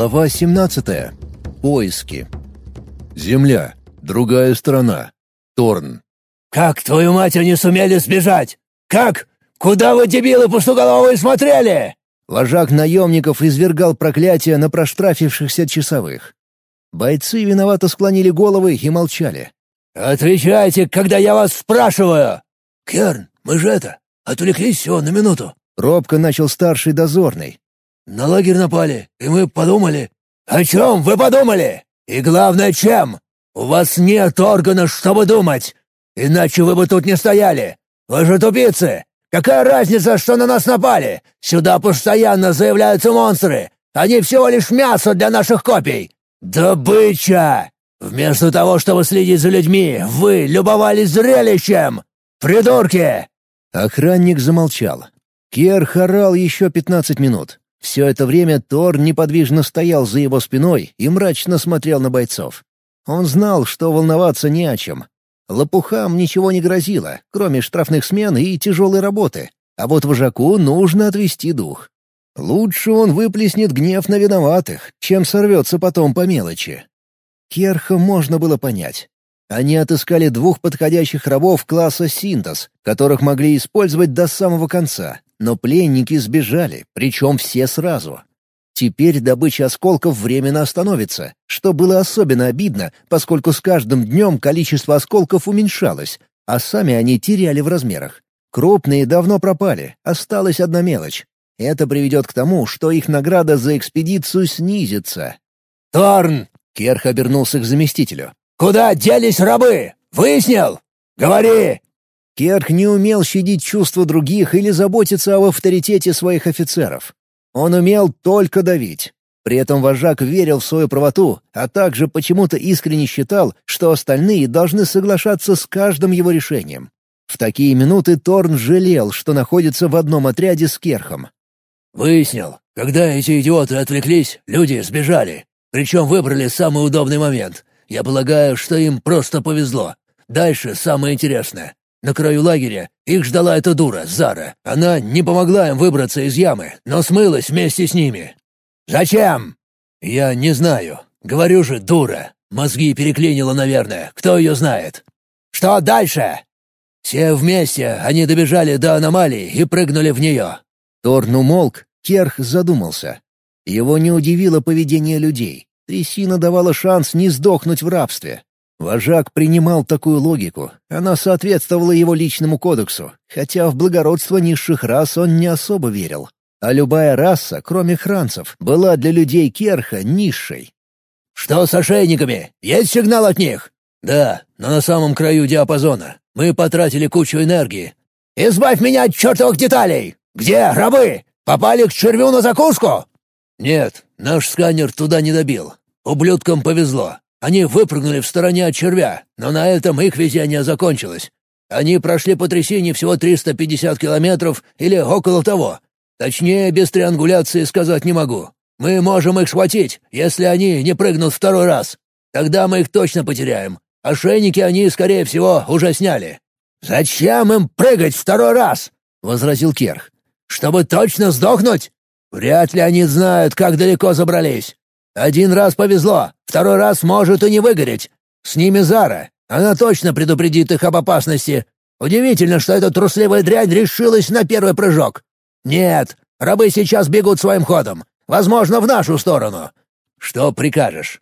Глава 17. Поиски. Земля. Другая страна. Торн. «Как, твою мать, они сумели сбежать? Как? Куда вы, дебилы пустоголовые, смотрели?» Вожак наемников извергал проклятия на проштрафившихся часовых. Бойцы виновато склонили головы и молчали. «Отвечайте, когда я вас спрашиваю!» «Керн, мы же это, отвлеклись всего на минуту!» Робко начал старший дозорный. «На лагерь напали, и мы подумали...» «О чем вы подумали? И главное, чем? У вас нет органов, чтобы думать! Иначе вы бы тут не стояли! Вы же тупицы! Какая разница, что на нас напали? Сюда постоянно заявляются монстры! Они всего лишь мясо для наших копий! Добыча! Вместо того, чтобы следить за людьми, вы любовались зрелищем! Придурки!» Охранник замолчал. Кер орал еще пятнадцать минут. Все это время Тор неподвижно стоял за его спиной и мрачно смотрел на бойцов. Он знал, что волноваться не о чем. Лопухам ничего не грозило, кроме штрафных смен и тяжелой работы. А вот вожаку нужно отвести дух. Лучше он выплеснет гнев на виноватых, чем сорвется потом по мелочи. Керха можно было понять. Они отыскали двух подходящих рабов класса «Синтез», которых могли использовать до самого конца, но пленники сбежали, причем все сразу. Теперь добыча осколков временно остановится, что было особенно обидно, поскольку с каждым днем количество осколков уменьшалось, а сами они теряли в размерах. Крупные давно пропали, осталась одна мелочь. Это приведет к тому, что их награда за экспедицию снизится. «Торн!» — Керх обернулся к заместителю. «Куда делись рабы? Выяснил? Говори!» Керх не умел щадить чувства других или заботиться об авторитете своих офицеров. Он умел только давить. При этом вожак верил в свою правоту, а также почему-то искренне считал, что остальные должны соглашаться с каждым его решением. В такие минуты Торн жалел, что находится в одном отряде с Керхом. «Выяснил. Когда эти идиоты отвлеклись, люди сбежали. Причем выбрали самый удобный момент. Я полагаю, что им просто повезло. Дальше самое интересное. На краю лагеря их ждала эта дура, Зара. Она не помогла им выбраться из ямы, но смылась вместе с ними. «Зачем?» «Я не знаю. Говорю же, дура. Мозги переклинило, наверное. Кто ее знает?» «Что дальше?» «Все вместе они добежали до аномалии и прыгнули в нее». Торн умолк, Керх задумался. Его не удивило поведение людей. Трясина давала шанс не сдохнуть в рабстве. Вожак принимал такую логику. Она соответствовала его личному кодексу, хотя в благородство низших рас он не особо верил. А любая раса, кроме хранцев, была для людей Керха низшей. «Что с ошейниками? Есть сигнал от них?» «Да, но на самом краю диапазона. Мы потратили кучу энергии». «Избавь меня от чертовых деталей! Где рабы? Попали к червю на закуску?» «Нет, наш сканер туда не добил. Ублюдкам повезло. Они выпрыгнули в стороне от червя, но на этом их везение закончилось. Они прошли по трясине всего 350 километров или около того. Точнее, без триангуляции сказать не могу. Мы можем их схватить, если они не прыгнут второй раз. Тогда мы их точно потеряем. Ошейники они, скорее всего, уже сняли». «Зачем им прыгать второй раз?» — возразил Керх. «Чтобы точно сдохнуть? Вряд ли они знают, как далеко забрались. Один раз повезло, второй раз может и не выгореть. С ними Зара. Она точно предупредит их об опасности. Удивительно, что эта трусливая дрянь решилась на первый прыжок. Нет, рабы сейчас бегут своим ходом. Возможно, в нашу сторону. Что прикажешь?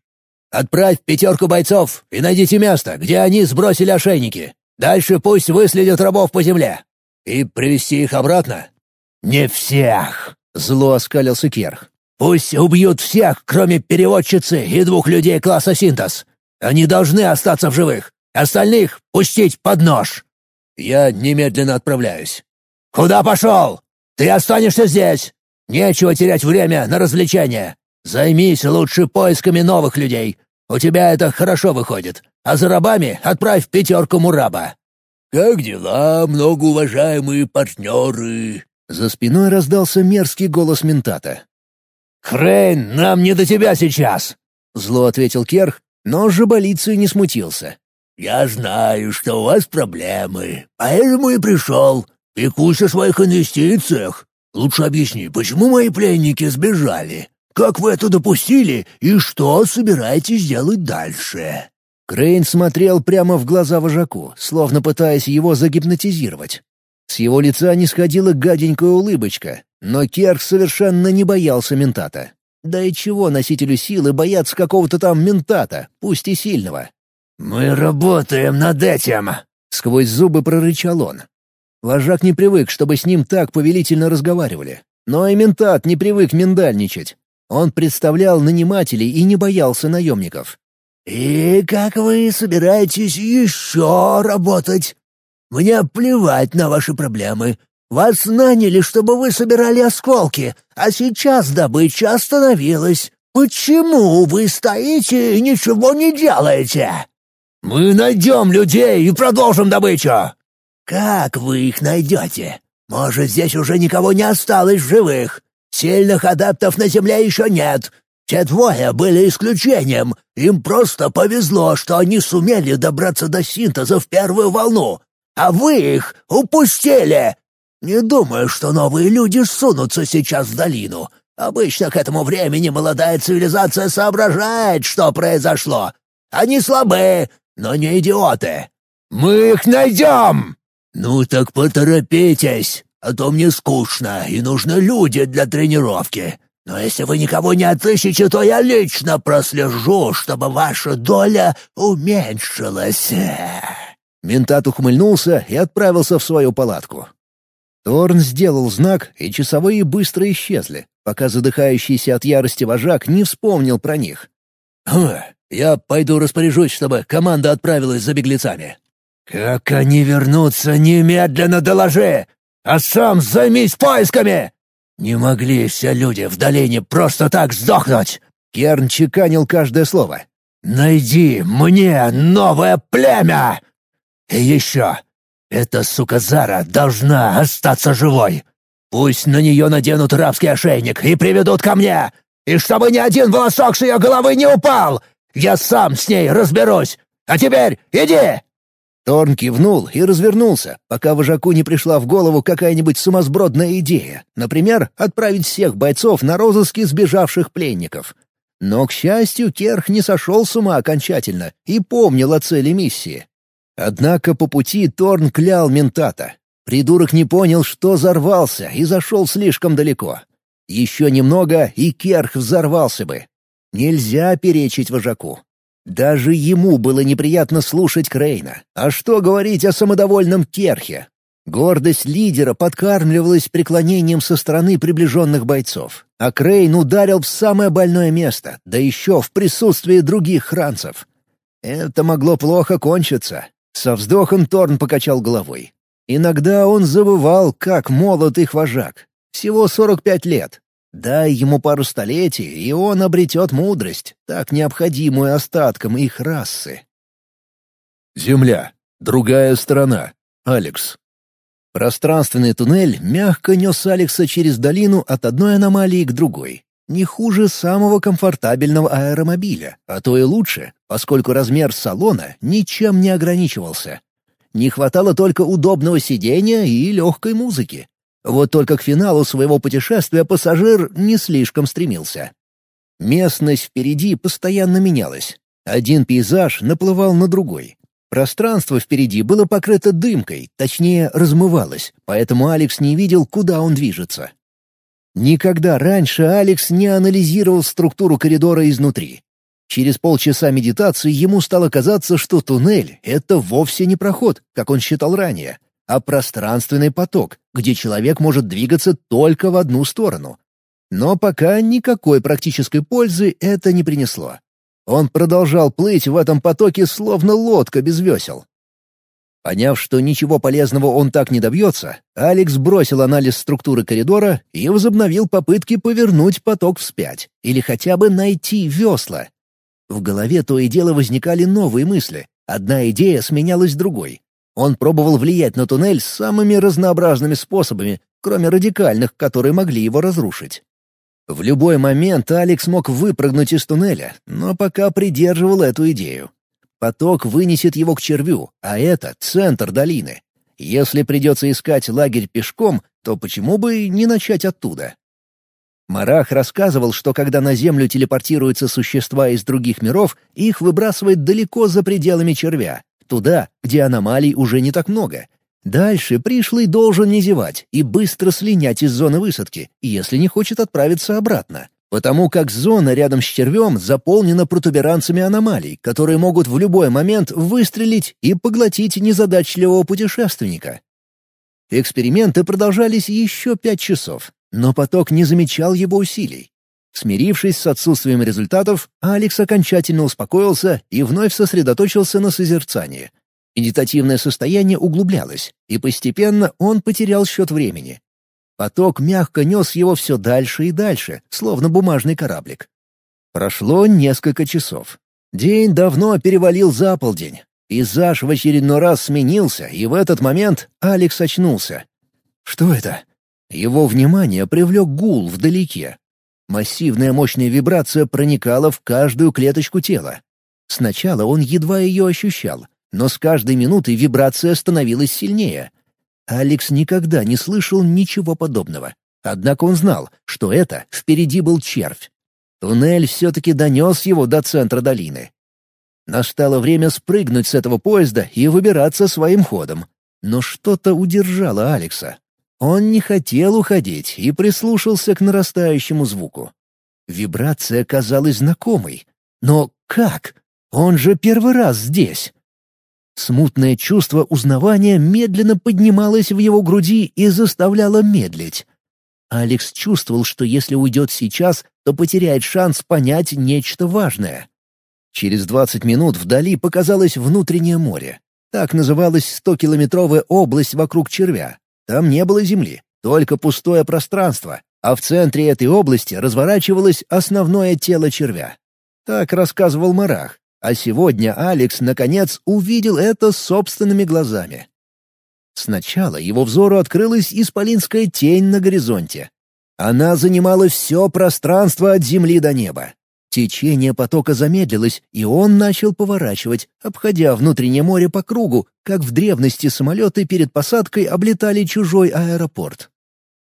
Отправь пятерку бойцов и найдите место, где они сбросили ошейники. Дальше пусть выследят рабов по земле. И привести их обратно? Не всех, зло оскалился Керх. Пусть убьют всех, кроме переводчицы и двух людей класса синтез. Они должны остаться в живых. Остальных пустить под нож. Я немедленно отправляюсь. Куда пошел? Ты останешься здесь. Нечего терять время на развлечения. Займись лучше поисками новых людей. У тебя это хорошо выходит. А за рабами отправь пятерку мураба. «Как дела, многоуважаемые партнеры?» За спиной раздался мерзкий голос ментата. «Хрейн, нам не до тебя сейчас!» — зло ответил Керх, но Жаболицей не смутился. «Я знаю, что у вас проблемы, поэтому и пришел. Пекусь о своих инвестициях. Лучше объясни, почему мои пленники сбежали? как вы это допустили и что собираетесь делать дальше?» Крейн смотрел прямо в глаза вожаку, словно пытаясь его загипнотизировать. С его лица не сходила гаденькая улыбочка, но Керх совершенно не боялся ментата. Да и чего носителю силы бояться какого-то там ментата, пусть и сильного? «Мы работаем над этим!» — сквозь зубы прорычал он. Вожак не привык, чтобы с ним так повелительно разговаривали. Но и ментат не привык миндальничать. Он представлял нанимателей и не боялся наемников. «И как вы собираетесь еще работать? Мне плевать на ваши проблемы. Вас наняли, чтобы вы собирали осколки, а сейчас добыча остановилась. Почему вы стоите и ничего не делаете?» «Мы найдем людей и продолжим добычу!» «Как вы их найдете? Может, здесь уже никого не осталось в живых? Сильных адаптов на Земле еще нет. Те двое были исключением. Им просто повезло, что они сумели добраться до синтеза в первую волну. А вы их упустили. Не думаю, что новые люди сунутся сейчас в долину. Обычно к этому времени молодая цивилизация соображает, что произошло. Они слабы, но не идиоты. Мы их найдем!» «Ну так поторопитесь, а то мне скучно и нужны люди для тренировки. Но если вы никого не отыщете, то я лично прослежу, чтобы ваша доля уменьшилась». Ментат ухмыльнулся и отправился в свою палатку. Торн сделал знак, и часовые быстро исчезли, пока задыхающийся от ярости вожак не вспомнил про них. «Хм, я пойду распоряжусь, чтобы команда отправилась за беглецами». «Как они вернутся, немедленно доложи! А сам займись поисками!» «Не могли все люди в долине просто так сдохнуть!» Керн чеканил каждое слово. «Найди мне новое племя!» «И еще, эта сука Зара должна остаться живой. Пусть на нее наденут рабский ошейник и приведут ко мне, и чтобы ни один волосок с ее головы не упал! Я сам с ней разберусь! А теперь иди!» Торн кивнул и развернулся, пока вожаку не пришла в голову какая-нибудь сумасбродная идея, например, отправить всех бойцов на розыски сбежавших пленников. Но, к счастью, Керх не сошел с ума окончательно и помнил о цели миссии. Однако по пути Торн клял ментата. Придурок не понял, что взорвался и зашел слишком далеко. Еще немного, и Керх взорвался бы. Нельзя перечить вожаку. Даже ему было неприятно слушать Крейна. А что говорить о самодовольном Керхе? Гордость лидера подкармливалась преклонением со стороны приближенных бойцов. А Крейн ударил в самое больное место, да еще в присутствии других хранцев. Это могло плохо кончиться. Со вздохом Торн покачал головой. Иногда он забывал, как молод их вожак. Всего сорок пять лет, Дай ему пару столетий, и он обретет мудрость, так необходимую остаткам их расы. Земля. Другая сторона. Алекс. Пространственный туннель мягко нес Алекса через долину от одной аномалии к другой. Не хуже самого комфортабельного аэромобиля, а то и лучше, поскольку размер салона ничем не ограничивался. Не хватало только удобного сидения и легкой музыки. Вот только к финалу своего путешествия пассажир не слишком стремился. Местность впереди постоянно менялась. Один пейзаж наплывал на другой. Пространство впереди было покрыто дымкой, точнее, размывалось, поэтому Алекс не видел, куда он движется. Никогда раньше Алекс не анализировал структуру коридора изнутри. Через полчаса медитации ему стало казаться, что туннель — это вовсе не проход, как он считал ранее, а пространственный поток, где человек может двигаться только в одну сторону. Но пока никакой практической пользы это не принесло. Он продолжал плыть в этом потоке словно лодка без весел. Поняв, что ничего полезного он так не добьется, Алекс бросил анализ структуры коридора и возобновил попытки повернуть поток вспять или хотя бы найти весла. В голове то и дело возникали новые мысли. Одна идея сменялась другой. Он пробовал влиять на туннель самыми разнообразными способами, кроме радикальных, которые могли его разрушить. В любой момент Алекс мог выпрыгнуть из туннеля, но пока придерживал эту идею. Поток вынесет его к червю, а это — центр долины. Если придется искать лагерь пешком, то почему бы не начать оттуда? Марах рассказывал, что когда на Землю телепортируются существа из других миров, их выбрасывает далеко за пределами червя, туда, где аномалий уже не так много. Дальше пришлый должен не зевать и быстро слинять из зоны высадки, если не хочет отправиться обратно. Потому как зона рядом с червем заполнена протуберанцами аномалий, которые могут в любой момент выстрелить и поглотить незадачливого путешественника. Эксперименты продолжались еще пять часов, но поток не замечал его усилий. Смирившись с отсутствием результатов, Алекс окончательно успокоился и вновь сосредоточился на созерцании. Медитативное состояние углублялось, и постепенно он потерял счет времени. Поток мягко нес его все дальше и дальше, словно бумажный кораблик. Прошло несколько часов. День давно перевалил за полдень, Пейзаж в очередной раз сменился, и в этот момент Алекс очнулся. Что это? Его внимание привлек гул вдалеке. Массивная мощная вибрация проникала в каждую клеточку тела. Сначала он едва ее ощущал, но с каждой минутой вибрация становилась сильнее. Алекс никогда не слышал ничего подобного. Однако он знал, что это впереди был червь. Туннель все-таки донес его до центра долины. Настало время спрыгнуть с этого поезда и выбираться своим ходом. Но что-то удержало Алекса. Он не хотел уходить и прислушался к нарастающему звуку. Вибрация казалась знакомой. Но как? Он же первый раз здесь. Смутное чувство узнавания медленно поднималось в его груди и заставляло медлить. Алекс чувствовал, что если уйдет сейчас, то потеряет шанс понять нечто важное. Через 20 минут вдали показалось внутреннее море. Так называлась 100-километровая область вокруг червя. Там не было земли, только пустое пространство, а в центре этой области разворачивалось основное тело червя. Так рассказывал Марах, а сегодня Алекс, наконец, увидел это собственными глазами. Сначала его взору открылась исполинская тень на горизонте. Она занимала все пространство от земли до неба. Течение потока замедлилось, и он начал поворачивать, обходя внутреннее море по кругу, как в древности самолеты перед посадкой облетали чужой аэропорт.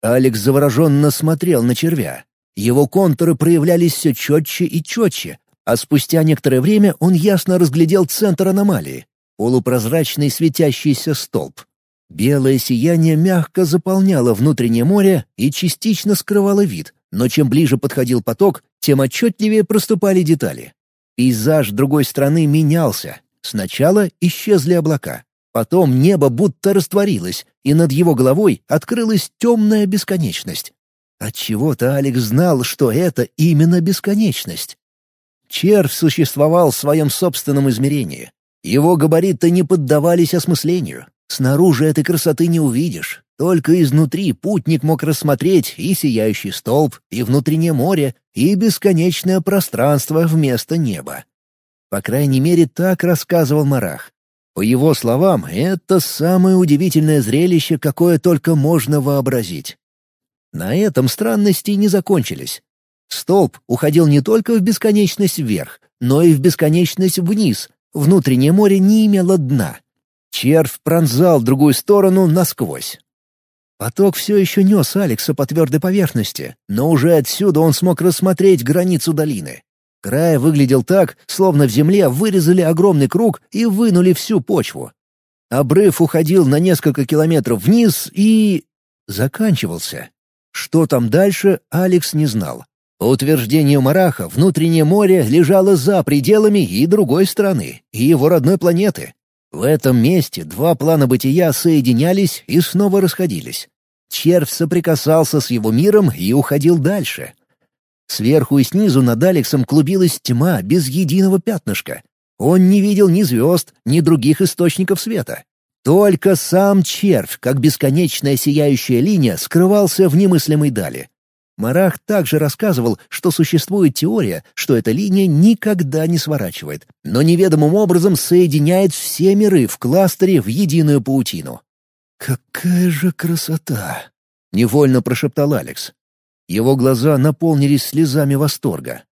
Алекс завороженно смотрел на червя. Его контуры проявлялись все четче и четче, а спустя некоторое время он ясно разглядел центр аномалии — полупрозрачный светящийся столб. Белое сияние мягко заполняло внутреннее море и частично скрывало вид, но чем ближе подходил поток, тем отчетливее проступали детали. Пейзаж другой страны менялся. Сначала исчезли облака. Потом небо будто растворилось, и над его головой открылась темная бесконечность. Отчего-то Алекс знал, что это именно бесконечность. Червь существовал в своем собственном измерении. Его габариты не поддавались осмыслению. Снаружи этой красоты не увидишь. Только изнутри путник мог рассмотреть и сияющий столб, и внутреннее море, и бесконечное пространство вместо неба. По крайней мере, так рассказывал Марах. По его словам, это самое удивительное зрелище, какое только можно вообразить. На этом странности не закончились. Столб уходил не только в бесконечность вверх, но и в бесконечность вниз. Внутреннее море не имело дна. Червь пронзал другую сторону насквозь. Поток все еще нес Алекса по твердой поверхности, но уже отсюда он смог рассмотреть границу долины. Край выглядел так, словно в земле вырезали огромный круг и вынули всю почву. Обрыв уходил на несколько километров вниз и... заканчивался. Что там дальше, Алекс не знал. По утверждению Мараха, внутреннее море лежало за пределами и другой страны, и его родной планеты. В этом месте два плана бытия соединялись и снова расходились. Червь соприкасался с его миром и уходил дальше. Сверху и снизу над Алексом клубилась тьма без единого пятнышка. Он не видел ни звезд, ни других источников света. Только сам червь, как бесконечная сияющая линия, скрывался в немыслимой дали. Марах также рассказывал, что существует теория, что эта линия никогда не сворачивает, но неведомым образом соединяет все миры в кластере в единую паутину. «Какая же красота!» — невольно прошептал Алекс. Его глаза наполнились слезами восторга.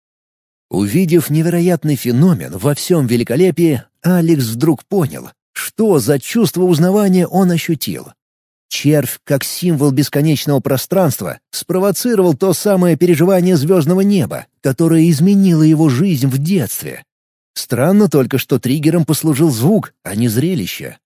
Увидев невероятный феномен во всем великолепии, Алекс вдруг понял, что за чувство узнавания он ощутил. Червь, как символ бесконечного пространства, спровоцировал то самое переживание звездного неба, которое изменило его жизнь в детстве. Странно только, что триггером послужил звук, а не зрелище.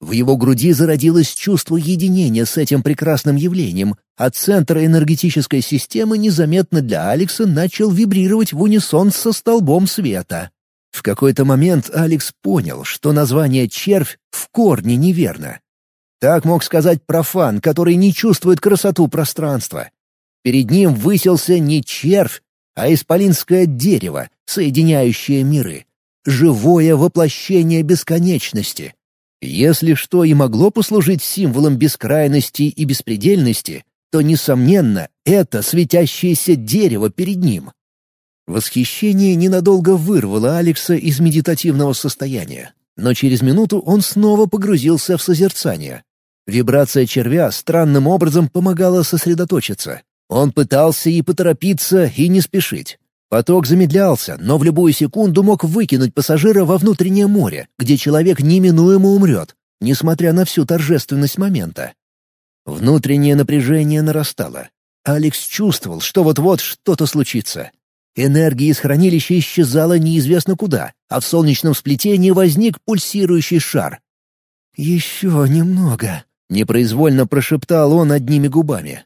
В его груди зародилось чувство единения с этим прекрасным явлением, а центр энергетической системы незаметно для Алекса начал вибрировать в унисон со столбом света. В какой-то момент Алекс понял, что название «червь» в корне неверно. Так мог сказать профан, который не чувствует красоту пространства. Перед ним высился не червь, а исполинское дерево, соединяющее миры. Живое воплощение бесконечности, если что и могло послужить символом бескрайности и беспредельности, то, несомненно, это светящееся дерево перед ним. Восхищение ненадолго вырвало Алекса из медитативного состояния, но через минуту он снова погрузился в созерцание. Вибрация червя странным образом помогала сосредоточиться. Он пытался и поторопиться, и не спешить. Поток замедлялся, но в любую секунду мог выкинуть пассажира во внутреннее море, где человек неминуемо умрет, несмотря на всю торжественность момента. Внутреннее напряжение нарастало. Алекс чувствовал, что вот-вот что-то случится. Энергия из хранилища исчезала неизвестно куда, а в солнечном сплетении возник пульсирующий шар. «Еще немного», — непроизвольно прошептал он одними губами.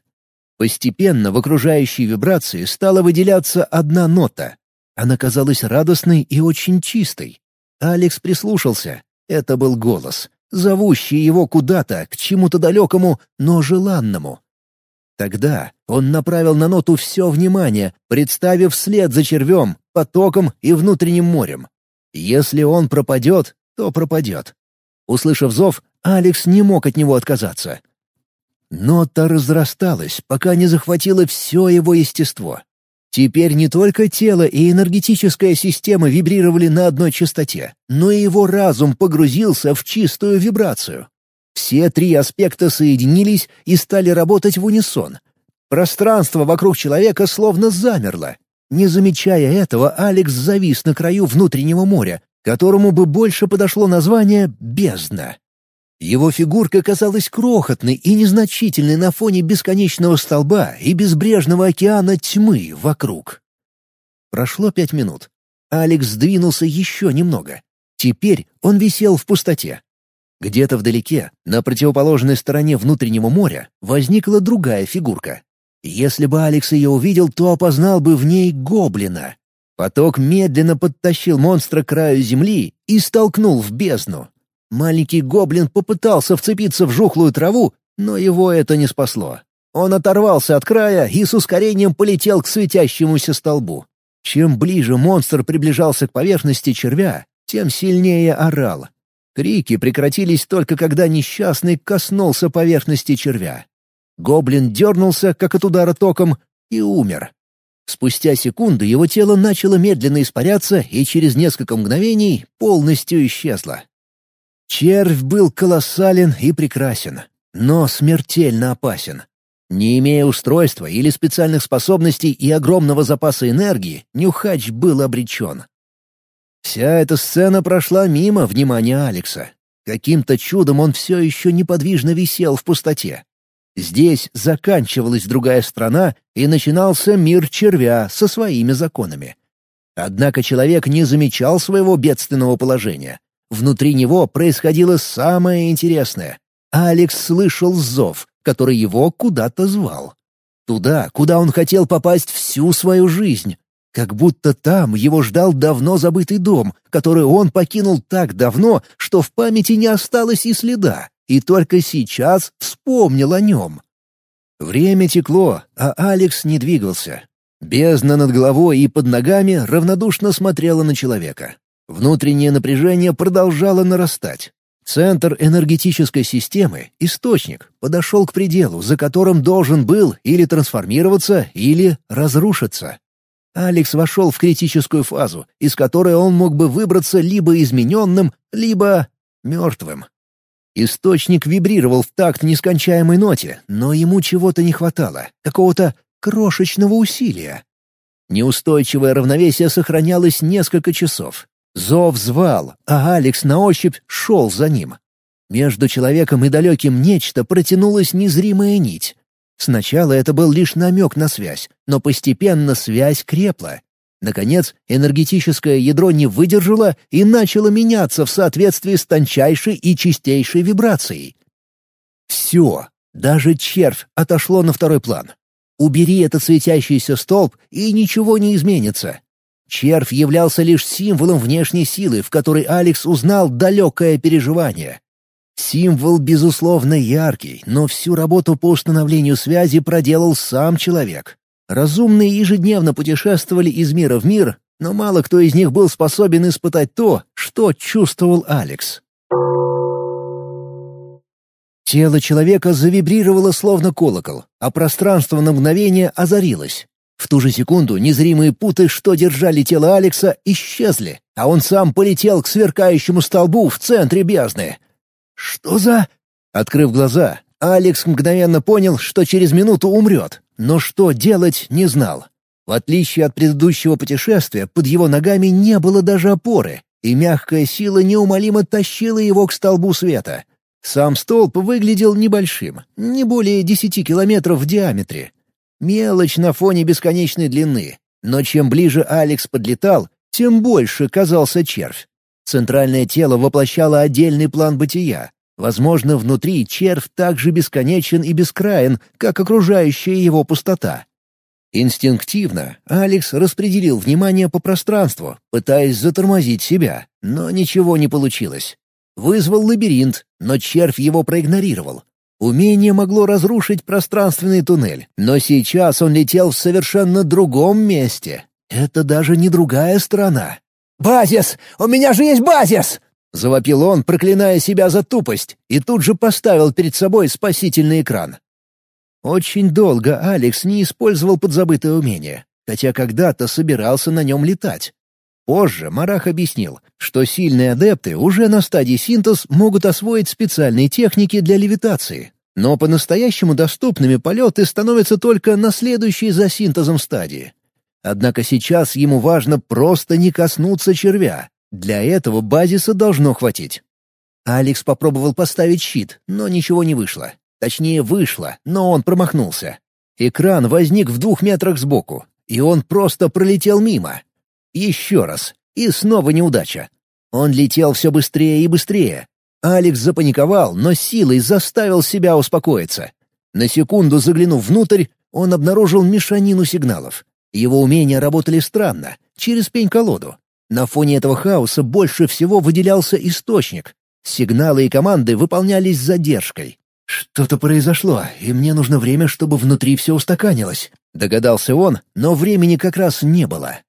Постепенно в окружающей вибрации стала выделяться одна нота. Она казалась радостной и очень чистой. Алекс прислушался. Это был голос, зовущий его куда-то, к чему-то далекому, но желанному. Тогда он направил на ноту все внимание, представив след за червем, потоком и внутренним морем. Если он пропадет, то пропадет. Услышав зов, Алекс не мог от него отказаться. Нота разрасталась, пока не захватила все его естество. Теперь не только тело и энергетическая система вибрировали на одной частоте, но и его разум погрузился в чистую вибрацию. Все три аспекта соединились и стали работать в унисон. Пространство вокруг человека словно замерло. Не замечая этого, Алекс завис на краю внутреннего моря, которому бы больше подошло название «бездна». Его фигурка казалась крохотной и незначительной на фоне бесконечного столба и безбрежного океана тьмы вокруг. Прошло пять минут. Алекс сдвинулся еще немного. Теперь он висел в пустоте. Где-то вдалеке, на противоположной стороне внутреннего моря, возникла другая фигурка. Если бы Алекс ее увидел, то опознал бы в ней гоблина. Поток медленно подтащил монстра к краю земли и столкнул в бездну. Маленький гоблин попытался вцепиться в жухлую траву, но его это не спасло. Он оторвался от края и с ускорением полетел к светящемуся столбу. Чем ближе монстр приближался к поверхности червя, тем сильнее орал. Крики прекратились только когда несчастный коснулся поверхности червя. Гоблин дернулся, как от удара током, и умер. Спустя секунду его тело начало медленно испаряться и через несколько мгновений полностью исчезло. Червь был колоссален и прекрасен, но смертельно опасен. Не имея устройства или специальных способностей и огромного запаса энергии, Нюхач был обречен. Вся эта сцена прошла мимо внимания Алекса. Каким-то чудом он все еще неподвижно висел в пустоте. Здесь заканчивалась другая страна и начинался мир червя со своими законами. Однако человек не замечал своего бедственного положения. Внутри него происходило самое интересное. Алекс слышал зов, который его куда-то звал. Туда, куда он хотел попасть всю свою жизнь. Как будто там его ждал давно забытый дом, который он покинул так давно, что в памяти не осталось и следа, и только сейчас вспомнил о нем. Время текло, а Алекс не двигался. Бездна над головой и под ногами равнодушно смотрела на человека. Внутреннее напряжение продолжало нарастать. Центр энергетической системы, источник, подошел к пределу, за которым должен был или трансформироваться, или разрушиться. Алекс вошел в критическую фазу, из которой он мог бы выбраться либо измененным, либо мертвым. Источник вибрировал в такт нескончаемой ноте, но ему чего-то не хватало, какого-то крошечного усилия. Неустойчивое равновесие сохранялось несколько часов, Зов звал, а Алекс на ощупь шел за ним. Между человеком и далеким нечто протянулась незримая нить. Сначала это был лишь намек на связь, но постепенно связь крепла. Наконец, энергетическое ядро не выдержало и начало меняться в соответствии с тончайшей и чистейшей вибрацией. Все, даже червь отошло на второй план. Убери этот светящийся столб, и ничего не изменится. Червь являлся лишь символом внешней силы, в которой Алекс узнал далекое переживание. Символ, безусловно, яркий, но всю работу по установлению связи проделал сам человек. Разумные ежедневно путешествовали из мира в мир, но мало кто из них был способен испытать то, что чувствовал Алекс. Тело человека завибрировало словно колокол, а пространство на мгновение озарилось. В ту же секунду незримые путы, что держали тело Алекса, исчезли, а он сам полетел к сверкающему столбу в центре бездны. «Что за...» Открыв глаза, Алекс мгновенно понял, что через минуту умрет, но что делать не знал. В отличие от предыдущего путешествия, под его ногами не было даже опоры, и мягкая сила неумолимо тащила его к столбу света. Сам столб выглядел небольшим, не более десяти километров в диаметре, Мелочь на фоне бесконечной длины. Но чем ближе Алекс подлетал, тем больше казался червь. Центральное тело воплощало отдельный план бытия. Возможно, внутри червь так же бесконечен и бескраен, как окружающая его пустота. Инстинктивно Алекс распределил внимание по пространству, пытаясь затормозить себя, но ничего не получилось. Вызвал лабиринт, но червь его проигнорировал. Умение могло разрушить пространственный туннель, но сейчас он летел в совершенно другом месте. Это даже не другая страна. «Базис! У меня же есть базис!» Завопил он, проклиная себя за тупость, и тут же поставил перед собой спасительный экран. Очень долго Алекс не использовал подзабытое умение, хотя когда-то собирался на нем летать. Позже Марах объяснил, что сильные адепты уже на стадии синтез могут освоить специальные техники для левитации. Но по-настоящему доступными полеты становятся только на следующей за синтезом стадии. Однако сейчас ему важно просто не коснуться червя. Для этого базиса должно хватить. Алекс попробовал поставить щит, но ничего не вышло. Точнее, вышло, но он промахнулся. Экран возник в двух метрах сбоку, и он просто пролетел мимо. Еще раз. И снова неудача. Он летел все быстрее и быстрее. Алекс запаниковал, но силой заставил себя успокоиться. На секунду заглянув внутрь, он обнаружил мешанину сигналов. Его умения работали странно, через пень-колоду. На фоне этого хаоса больше всего выделялся источник. Сигналы и команды выполнялись с задержкой. «Что-то произошло, и мне нужно время, чтобы внутри все устаканилось», — догадался он, но времени как раз не было.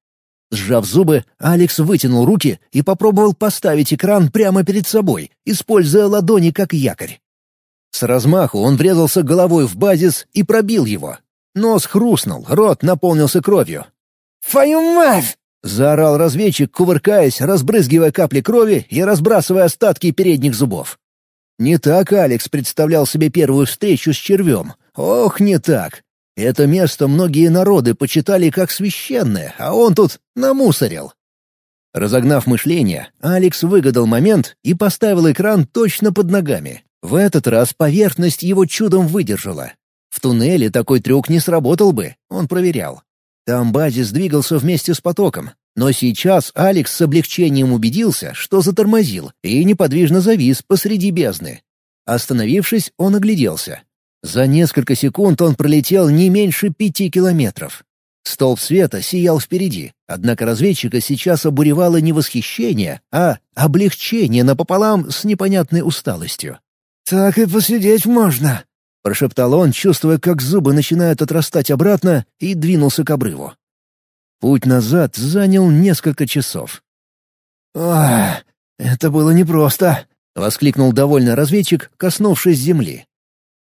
Сжав зубы, Алекс вытянул руки и попробовал поставить экран прямо перед собой, используя ладони как якорь. С размаху он врезался головой в базис и пробил его. Нос хрустнул, рот наполнился кровью. «Твою мать!» — заорал разведчик, кувыркаясь, разбрызгивая капли крови и разбрасывая остатки передних зубов. Не так Алекс представлял себе первую встречу с червем. Ох, не так. Это место многие народы почитали как священное, а он тут намусорил. Разогнав мышление, Алекс выгадал момент и поставил экран точно под ногами. В этот раз поверхность его чудом выдержала. В туннеле такой трюк не сработал бы, он проверял. Там базис двигался вместе с потоком, но сейчас Алекс с облегчением убедился, что затормозил и неподвижно завис посреди бездны. Остановившись, он огляделся. За несколько секунд он пролетел не меньше пяти километров. Столб света сиял впереди, однако разведчика сейчас обуревало не восхищение, а облегчение напополам с непонятной усталостью. «Так и посидеть можно», — прошептал он, чувствуя, как зубы начинают отрастать обратно, и двинулся к обрыву. Путь назад занял несколько часов. «Ах, это было непросто», — воскликнул довольный разведчик, коснувшись земли.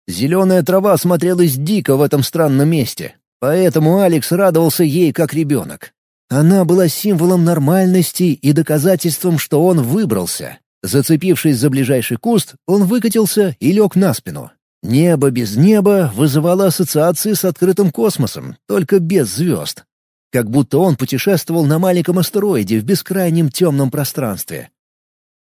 Зеленая трава смотрелась дико в этом странном месте, поэтому Алекс радовался ей как ребенок. Она была символом нормальности и доказательством, что он выбрался. Зацепившись за ближайший куст, он выкатился и лег на спину. Небо без неба вызывало ассоциации с открытым космосом, только без звезд. Как будто он путешествовал на маленьком астероиде в бескрайнем темном пространстве.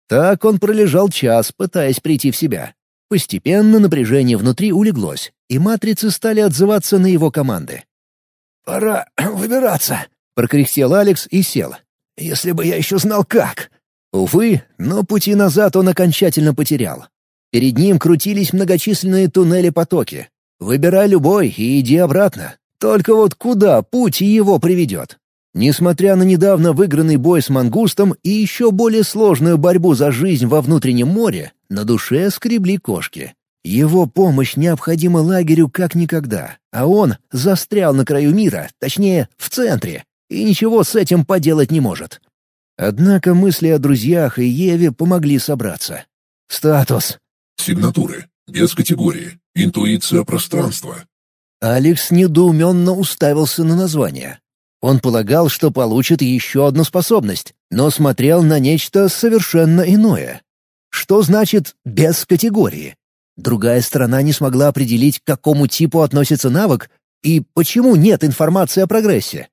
Так он пролежал час, пытаясь прийти в себя. Постепенно напряжение внутри улеглось, и матрицы стали отзываться на его команды. «Пора выбираться», — прокряхтел Алекс и сел. «Если бы я еще знал как». Увы, но пути назад он окончательно потерял. Перед ним крутились многочисленные туннели-потоки. Выбирай любой и иди обратно. Только вот куда путь его приведет? Несмотря на недавно выигранный бой с мангустом и еще более сложную борьбу за жизнь во внутреннем море, на душе скребли кошки. Его помощь необходима лагерю как никогда, а он застрял на краю мира, точнее, в центре, и ничего с этим поделать не может. Однако мысли о друзьях и Еве помогли собраться. Статус. Сигнатуры. Без категории. Интуиция пространства. Алекс недоуменно уставился на название. Он полагал, что получит еще одну способность, но смотрел на нечто совершенно иное. Что значит «без категории»? Другая сторона не смогла определить, к какому типу относится навык и почему нет информации о прогрессе.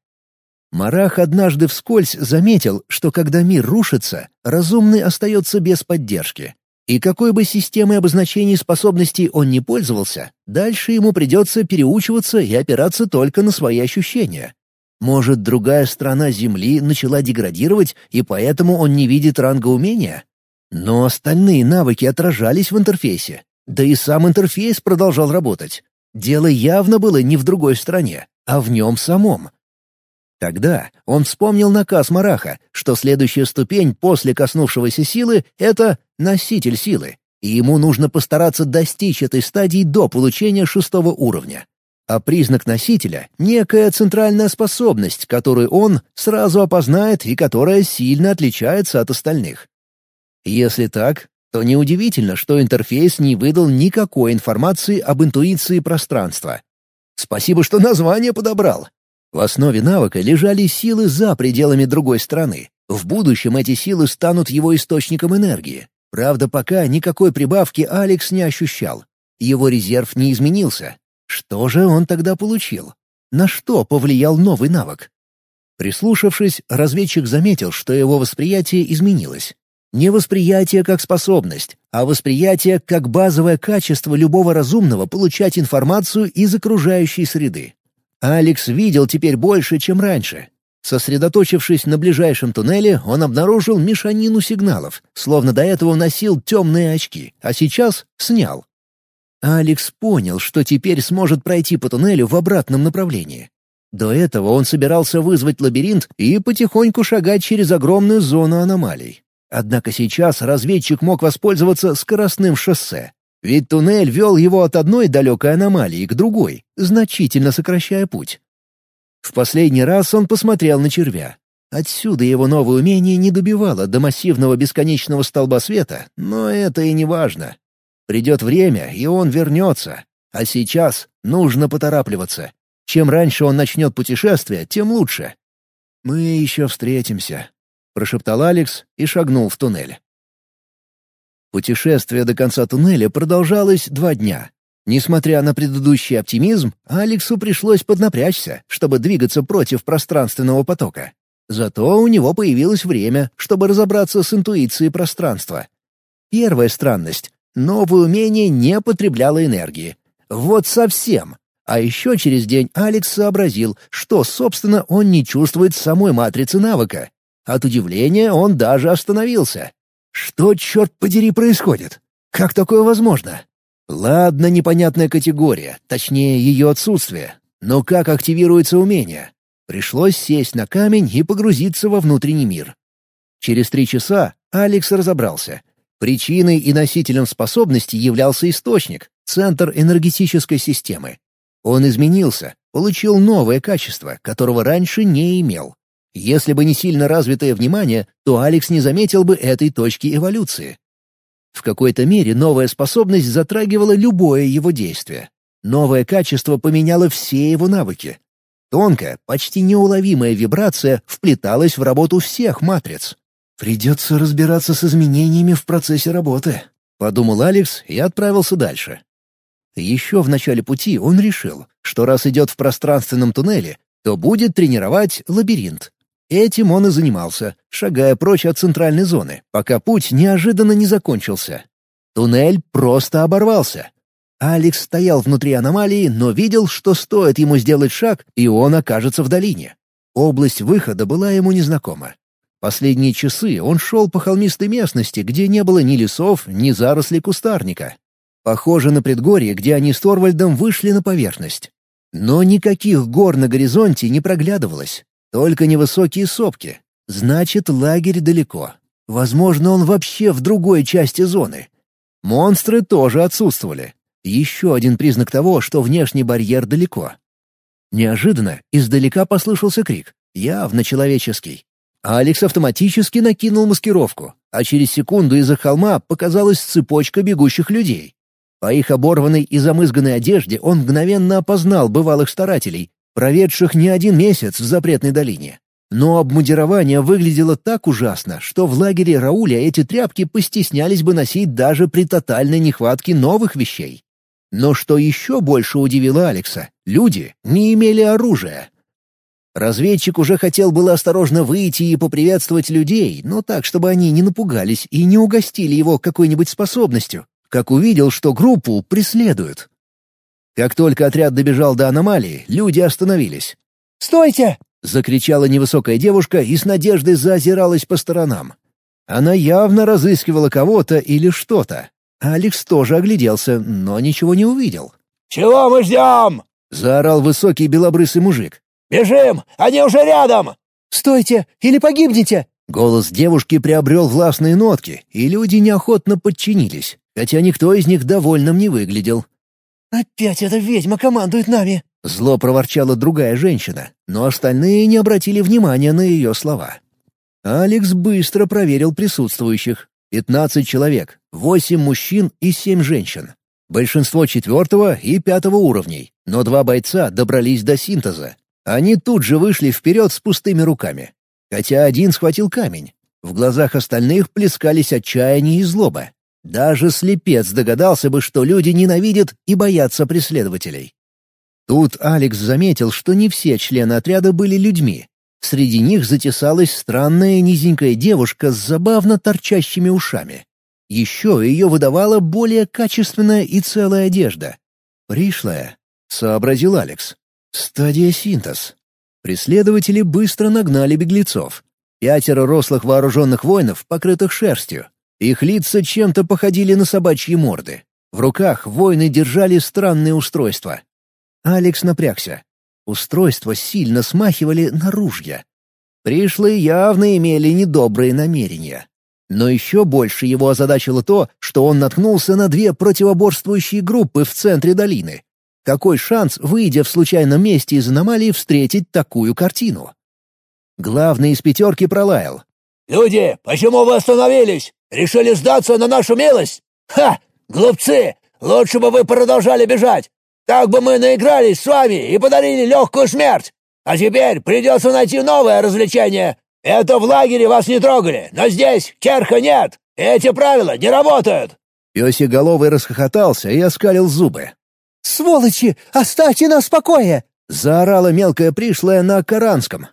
Марах однажды вскользь заметил, что когда мир рушится, разумный остается без поддержки. И какой бы системой обозначений способностей он не пользовался, дальше ему придется переучиваться и опираться только на свои ощущения. Может, другая страна Земли начала деградировать, и поэтому он не видит ранга умения? Но остальные навыки отражались в интерфейсе. Да и сам интерфейс продолжал работать. Дело явно было не в другой стране, а в нем самом. Тогда он вспомнил наказ Мараха, что следующая ступень после коснувшегося силы — это носитель силы, и ему нужно постараться достичь этой стадии до получения шестого уровня. А признак носителя — некая центральная способность, которую он сразу опознает и которая сильно отличается от остальных. Если так, то неудивительно, что интерфейс не выдал никакой информации об интуиции пространства. Спасибо, что название подобрал. В основе навыка лежали силы за пределами другой страны. В будущем эти силы станут его источником энергии. Правда, пока никакой прибавки Алекс не ощущал. Его резерв не изменился. Что же он тогда получил? На что повлиял новый навык? Прислушавшись, разведчик заметил, что его восприятие изменилось. Не восприятие как способность, а восприятие как базовое качество любого разумного получать информацию из окружающей среды. Алекс видел теперь больше, чем раньше. Сосредоточившись на ближайшем туннеле, он обнаружил мешанину сигналов, словно до этого носил темные очки, а сейчас снял. Алекс понял, что теперь сможет пройти по туннелю в обратном направлении. До этого он собирался вызвать лабиринт и потихоньку шагать через огромную зону аномалий. Однако сейчас разведчик мог воспользоваться скоростным шоссе, ведь туннель вел его от одной далекой аномалии к другой, значительно сокращая путь. В последний раз он посмотрел на червя. Отсюда его новое умение не добивало до массивного бесконечного столба света, но это и не важно. Придет время, и он вернется. А сейчас нужно поторапливаться. Чем раньше он начнет путешествие, тем лучше. «Мы еще встретимся», — прошептал Алекс и шагнул в туннель. Путешествие до конца туннеля продолжалось два дня. Несмотря на предыдущий оптимизм, Алексу пришлось поднапрячься, чтобы двигаться против пространственного потока. Зато у него появилось время, чтобы разобраться с интуицией пространства. Первая странность — новое умение не потребляло энергии. Вот совсем. А еще через день Алекс сообразил, что, собственно, он не чувствует самой матрицы навыка. От удивления он даже остановился. Что, черт подери, происходит? Как такое возможно? Ладно, непонятная категория, точнее, ее отсутствие. Но как активируется умение? Пришлось сесть на камень и погрузиться во внутренний мир. Через три часа Алекс разобрался. Причиной и носителем способности являлся источник, центр энергетической системы. Он изменился, получил новое качество, которого раньше не имел. Если бы не сильно развитое внимание, то Алекс не заметил бы этой точки эволюции. В какой-то мере новая способность затрагивала любое его действие. Новое качество поменяло все его навыки. Тонкая, почти неуловимая вибрация вплеталась в работу всех матриц. «Придется разбираться с изменениями в процессе работы», — подумал Алекс и отправился дальше. Еще в начале пути он решил, что раз идет в пространственном туннеле, то будет тренировать лабиринт. Этим он и занимался, шагая прочь от центральной зоны, пока путь неожиданно не закончился. Туннель просто оборвался. Алекс стоял внутри аномалии, но видел, что стоит ему сделать шаг, и он окажется в долине. Область выхода была ему незнакома. Последние часы он шел по холмистой местности, где не было ни лесов, ни зарослей кустарника. Похоже на предгорье, где они с Торвальдом вышли на поверхность. Но никаких гор на горизонте не проглядывалось, только невысокие сопки. Значит, лагерь далеко. Возможно, он вообще в другой части зоны. Монстры тоже отсутствовали. Еще один признак того, что внешний барьер далеко. Неожиданно издалека послышался крик, явно человеческий. Алекс автоматически накинул маскировку, а через секунду из-за холма показалась цепочка бегущих людей. По их оборванной и замызганной одежде он мгновенно опознал бывалых старателей, проведших не один месяц в запретной долине. Но обмундирование выглядело так ужасно, что в лагере Рауля эти тряпки постеснялись бы носить даже при тотальной нехватке новых вещей. Но что еще больше удивило Алекса, люди не имели оружия. Разведчик уже хотел было осторожно выйти и поприветствовать людей, но так, чтобы они не напугались и не угостили его какой-нибудь способностью, как увидел, что группу преследуют. Как только отряд добежал до аномалии, люди остановились. «Стойте!» — закричала невысокая девушка и с надеждой заозиралась по сторонам. Она явно разыскивала кого-то или что-то. Алекс тоже огляделся, но ничего не увидел. «Чего мы ждем?» — заорал высокий белобрысый мужик. «Бежим! Они уже рядом!» «Стойте, или погибнете!» Голос девушки приобрел властные нотки, и люди неохотно подчинились хотя никто из них довольным не выглядел. «Опять эта ведьма командует нами!» — зло проворчала другая женщина, но остальные не обратили внимания на ее слова. Алекс быстро проверил присутствующих. Пятнадцать человек, восемь мужчин и семь женщин. Большинство четвертого и пятого уровней, но два бойца добрались до синтеза. Они тут же вышли вперед с пустыми руками. Хотя один схватил камень. В глазах остальных плескались отчаяние и злоба. Даже слепец догадался бы, что люди ненавидят и боятся преследователей. Тут Алекс заметил, что не все члены отряда были людьми. Среди них затесалась странная низенькая девушка с забавно торчащими ушами. Еще ее выдавала более качественная и целая одежда. «Пришлая», — сообразил Алекс. «Стадия синтез». Преследователи быстро нагнали беглецов. Пятеро рослых вооруженных воинов, покрытых шерстью, их лица чем-то походили на собачьи морды. В руках воины держали странные устройства. Алекс напрягся. Устройства сильно смахивали на ружья. Пришлые явно имели недобрые намерения. Но еще больше его озадачило то, что он наткнулся на две противоборствующие группы в центре долины. Какой шанс, выйдя в случайном месте из аномалии, встретить такую картину? Главный из пятерки пролаял. «Люди, почему вы остановились? Решили сдаться на нашу милость? Ха! Глупцы! Лучше бы вы продолжали бежать! Так бы мы наигрались с вами и подарили легкую смерть! А теперь придется найти новое развлечение! Это в лагере вас не трогали, но здесь черха нет! Эти правила не работают!» Пёсеголовый расхохотался и оскалил зубы. «Сволочи! Оставьте нас в покое!» — заорала мелкая пришлая на Каранском.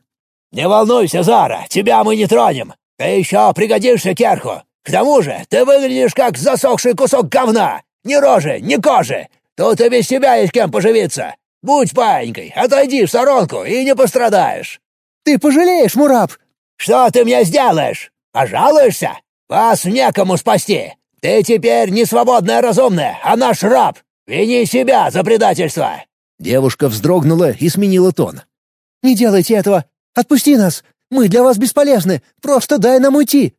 «Не волнуйся, Зара, тебя мы не тронем. Ты еще пригодишься Керху. К тому же ты выглядишь как засохший кусок говна! Ни рожи, ни кожи! Тут и без тебя есть кем поживиться! Будь паинькой, отойди в сторонку и не пострадаешь!» «Ты пожалеешь, Мураб!» «Что ты мне сделаешь? Пожалуешься? Вас некому спасти! Ты теперь не свободная разумная, а наш раб! Вини себя за предательство!» Девушка вздрогнула и сменила тон. «Не делайте этого! Отпусти нас! Мы для вас бесполезны! Просто дай нам уйти!»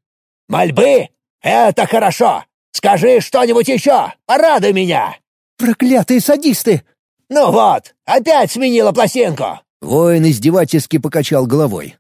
«Мольбы? «Это хорошо! Скажи что-нибудь еще! Порадуй меня!» «Проклятые садисты!» «Ну вот, опять сменила пластинку!» Воин издевательски покачал головой.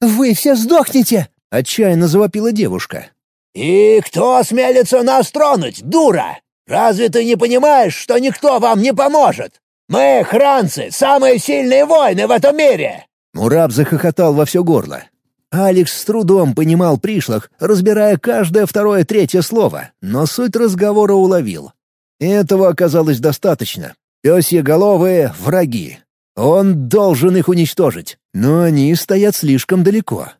«Вы все сдохнете!» — отчаянно завопила девушка. «И кто осмелится нас тронуть, дура? Разве ты не понимаешь, что никто вам не поможет? Мы, хранцы, самые сильные воины в этом мире!» Мураб захохотал во все горло. Алекс с трудом понимал пришлых, разбирая каждое второе-третье слово, но суть разговора уловил. Этого оказалось достаточно. Пёсьеголовые — враги. Он должен их уничтожить. Но они стоят слишком далеко.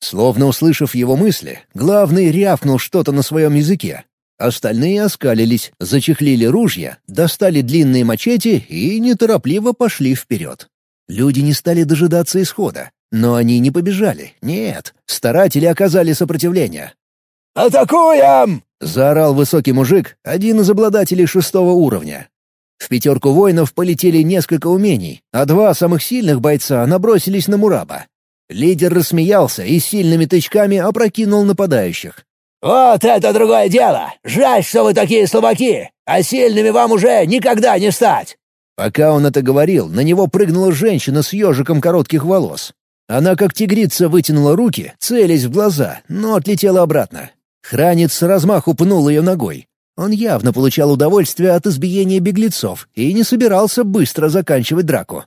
Словно услышав его мысли, главный рявкнул что-то на своем языке. Остальные оскалились, зачехлили ружья, достали длинные мачете и неторопливо пошли вперед. Люди не стали дожидаться исхода, но они не побежали, нет, старатели оказали сопротивление. «Атакуем!» — заорал высокий мужик, один из обладателей шестого уровня. В пятерку воинов полетели несколько умений, а два самых сильных бойца набросились на Мураба. Лидер рассмеялся и сильными тычками опрокинул нападающих. «Вот это другое дело! Жаль, что вы такие слабаки, а сильными вам уже никогда не стать!» Пока он это говорил, на него прыгнула женщина с ежиком коротких волос. Она как тигрица вытянула руки, целясь в глаза, но отлетела обратно. Хранец с размаху пнул ее ногой. Он явно получал удовольствие от избиения беглецов и не собирался быстро заканчивать драку.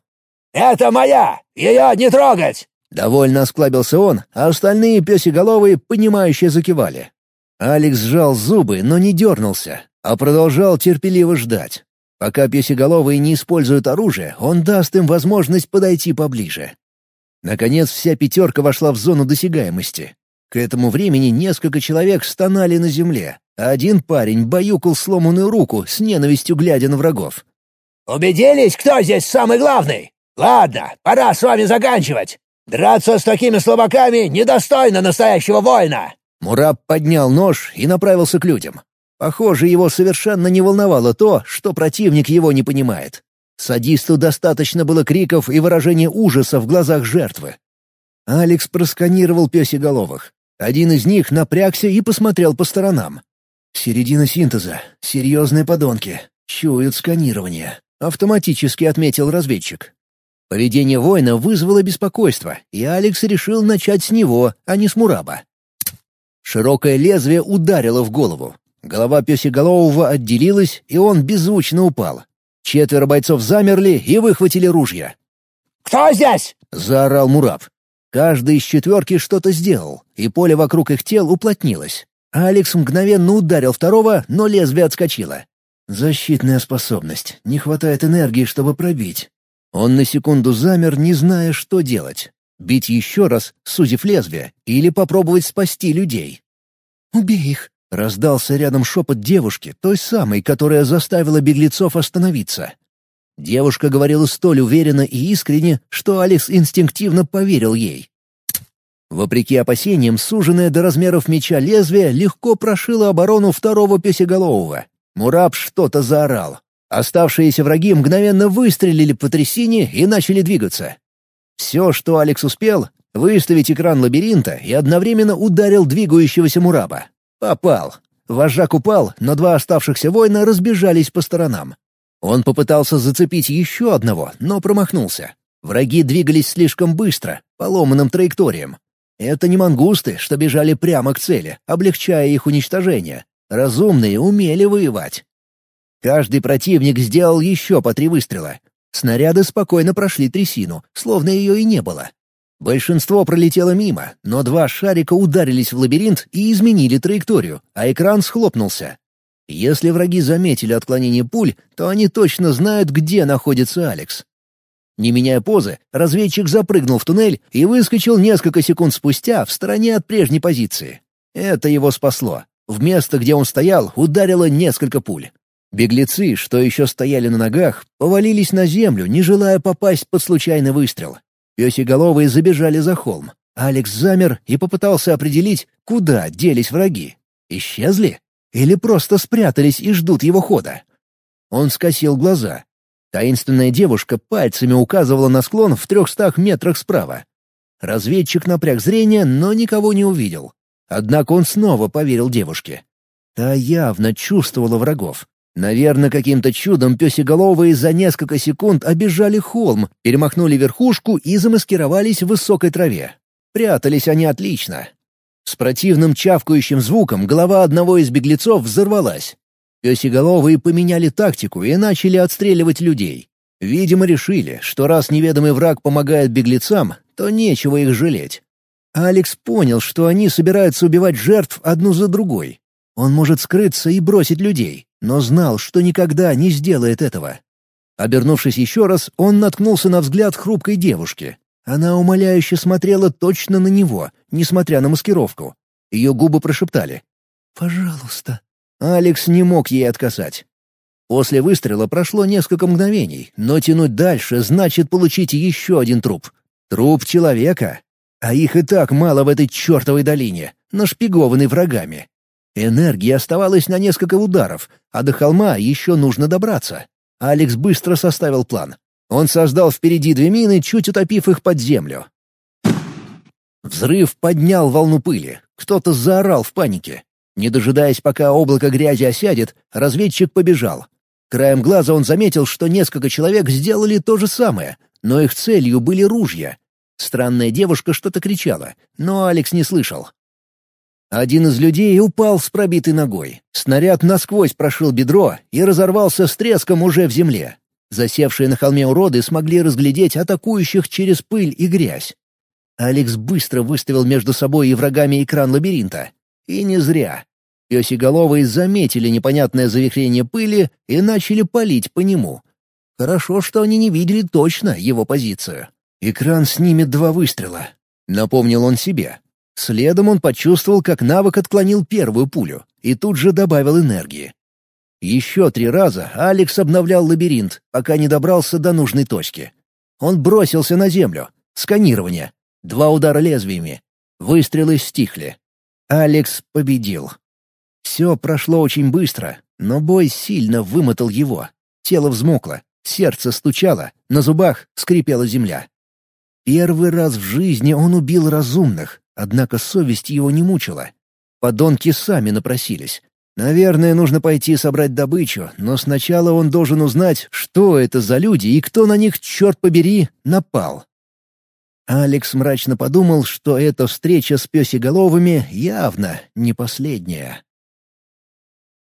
«Это моя! Ее не трогать!» Довольно осклабился он, а остальные песеголовые, понимающие, закивали. Алекс сжал зубы, но не дернулся, а продолжал терпеливо ждать. Пока песеголовые не используют оружие, он даст им возможность подойти поближе. Наконец вся пятерка вошла в зону досягаемости. К этому времени несколько человек стонали на земле, а один парень баюкал сломанную руку с ненавистью глядя на врагов. «Убедились, кто здесь самый главный? Ладно, пора с вами заканчивать. Драться с такими слабаками недостойно настоящего воина!» Мураб поднял нож и направился к людям. Похоже, его совершенно не волновало то, что противник его не понимает. Садисту достаточно было криков и выражения ужаса в глазах жертвы. Алекс просканировал пёсеголовых. Один из них напрягся и посмотрел по сторонам. «Середина синтеза. Серьезные подонки. Чуют сканирование», — автоматически отметил разведчик. Поведение воина вызвало беспокойство, и Алекс решил начать с него, а не с Мураба. Широкое лезвие ударило в голову. Голова пёсеголового отделилась, и он беззвучно упал. Четверо бойцов замерли и выхватили ружья. «Кто здесь?» — заорал Мураб. Каждый из четверки что-то сделал, и поле вокруг их тел уплотнилось. Алекс мгновенно ударил второго, но лезвие отскочило. Защитная способность. Не хватает энергии, чтобы пробить. Он на секунду замер, не зная, что делать. Бить еще раз, сузив лезвие, или попробовать спасти людей. «Убей их!» — раздался рядом шепот девушки, той самой, которая заставила беглецов остановиться. Девушка говорила столь уверенно и искренне, что Алекс инстинктивно поверил ей. Вопреки опасениям, суженное до размеров меча лезвие легко прошило оборону второго песеголового. Мураб что-то заорал. Оставшиеся враги мгновенно выстрелили по трясине и начали двигаться. Все, что Алекс успел, выставить экран лабиринта и одновременно ударил двигающегося Мураба. Попал. Вожак упал, но два оставшихся воина разбежались по сторонам. Он попытался зацепить еще одного, но промахнулся. Враги двигались слишком быстро, по ломаным траекториям. Это не мангусты, что бежали прямо к цели, облегчая их уничтожение. Разумные умели воевать. Каждый противник сделал еще по три выстрела. Снаряды спокойно прошли трясину, словно ее и не было. Большинство пролетело мимо, но два шарика ударились в лабиринт и изменили траекторию, а экран схлопнулся. Если враги заметили отклонение пуль, то они точно знают, где находится Алекс. Не меняя позы, разведчик запрыгнул в туннель и выскочил несколько секунд спустя в стороне от прежней позиции. Это его спасло. В место, где он стоял, ударило несколько пуль. Беглецы, что еще стояли на ногах, повалились на землю, не желая попасть под случайный выстрел. Песеголовые забежали за холм. Алекс замер и попытался определить, куда делись враги. Исчезли? Или просто спрятались и ждут его хода? Он скосил глаза. Таинственная девушка пальцами указывала на склон в трехстах метрах справа. Разведчик напряг зрение, но никого не увидел. Однако он снова поверил девушке. Та явно чувствовала врагов. Наверное, каким-то чудом песеголовые за несколько секунд обижали холм, перемахнули верхушку и замаскировались в высокой траве. Прятались они отлично. С противным чавкающим звуком голова одного из беглецов взорвалась. Песеголовые поменяли тактику и начали отстреливать людей. Видимо, решили, что раз неведомый враг помогает беглецам, то нечего их жалеть. Алекс понял, что они собираются убивать жертв одну за другой. Он может скрыться и бросить людей но знал, что никогда не сделает этого. Обернувшись еще раз, он наткнулся на взгляд хрупкой девушки. Она умоляюще смотрела точно на него, несмотря на маскировку. Ее губы прошептали. «Пожалуйста». Алекс не мог ей отказать. После выстрела прошло несколько мгновений, но тянуть дальше значит получить еще один труп. Труп человека. А их и так мало в этой чертовой долине, нашпигованной врагами. Энергии оставалось на несколько ударов, а до холма еще нужно добраться. Алекс быстро составил план. Он создал впереди две мины, чуть утопив их под землю. Взрыв поднял волну пыли. Кто-то заорал в панике. Не дожидаясь, пока облако грязи осядет, разведчик побежал. Краем глаза он заметил, что несколько человек сделали то же самое, но их целью были ружья. Странная девушка что-то кричала, но Алекс не слышал. Один из людей упал с пробитой ногой. Снаряд насквозь прошил бедро и разорвался с треском уже в земле. Засевшие на холме уроды смогли разглядеть атакующих через пыль и грязь. Алекс быстро выставил между собой и врагами экран лабиринта. И не зря. Песеголовые заметили непонятное завихрение пыли и начали палить по нему. Хорошо, что они не видели точно его позицию. Экран снимет два выстрела. Напомнил он себе. Следом он почувствовал, как навык отклонил первую пулю, и тут же добавил энергии. Еще три раза Алекс обновлял лабиринт, пока не добрался до нужной точки. Он бросился на землю. Сканирование. Два удара лезвиями. Выстрелы стихли. Алекс победил. Все прошло очень быстро, но бой сильно вымотал его. Тело взмокло, сердце стучало, на зубах скрипела земля. Первый раз в жизни он убил разумных, однако совесть его не мучила. Подонки сами напросились. Наверное, нужно пойти собрать добычу, но сначала он должен узнать, что это за люди и кто на них, черт побери, напал. Алекс мрачно подумал, что эта встреча с пёсеголовыми явно не последняя.